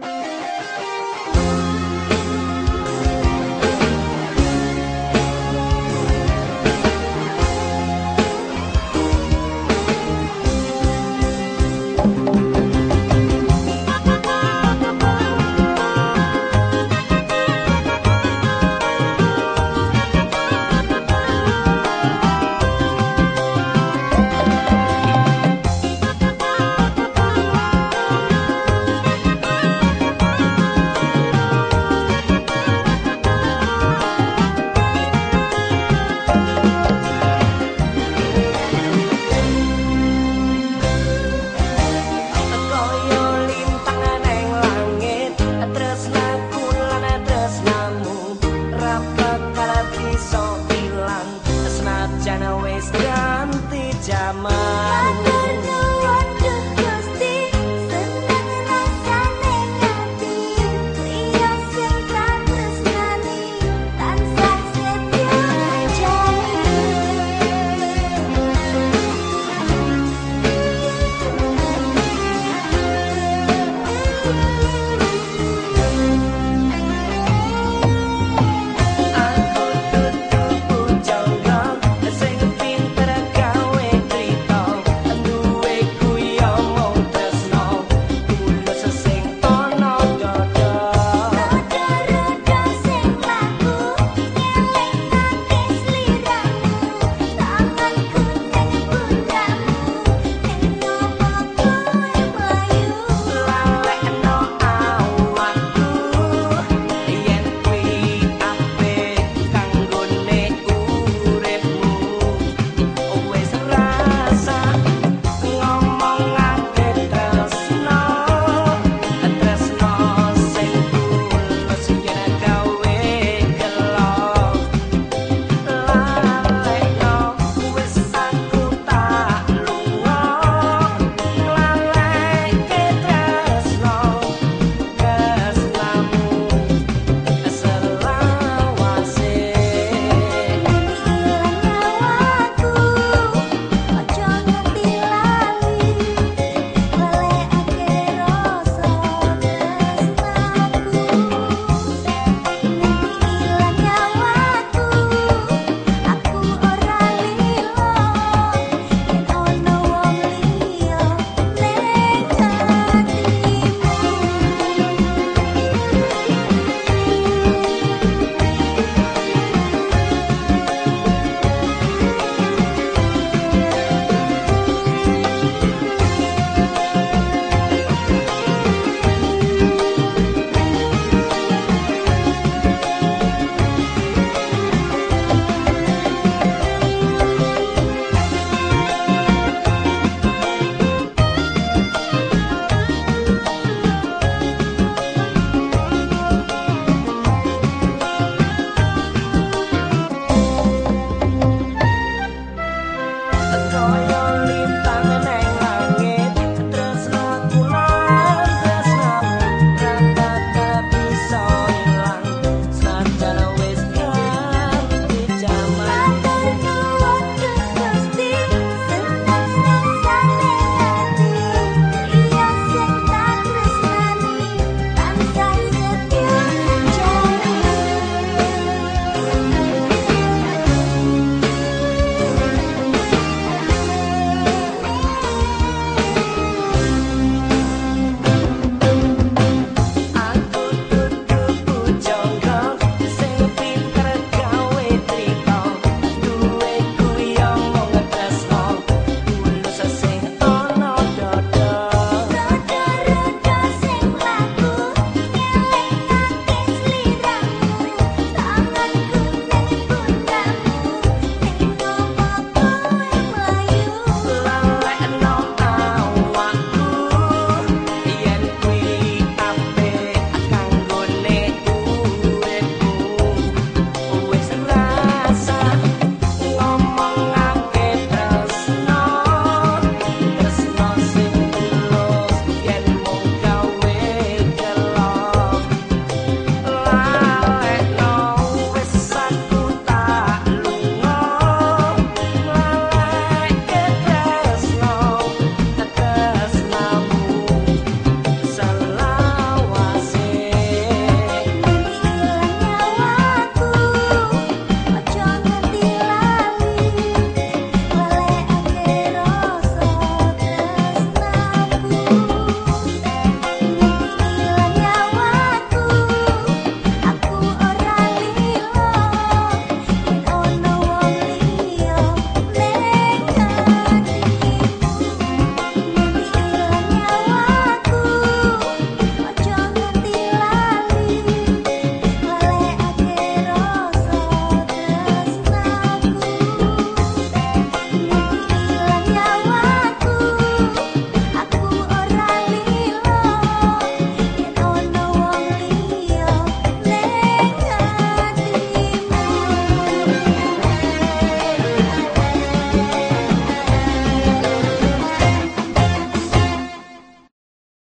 Bye.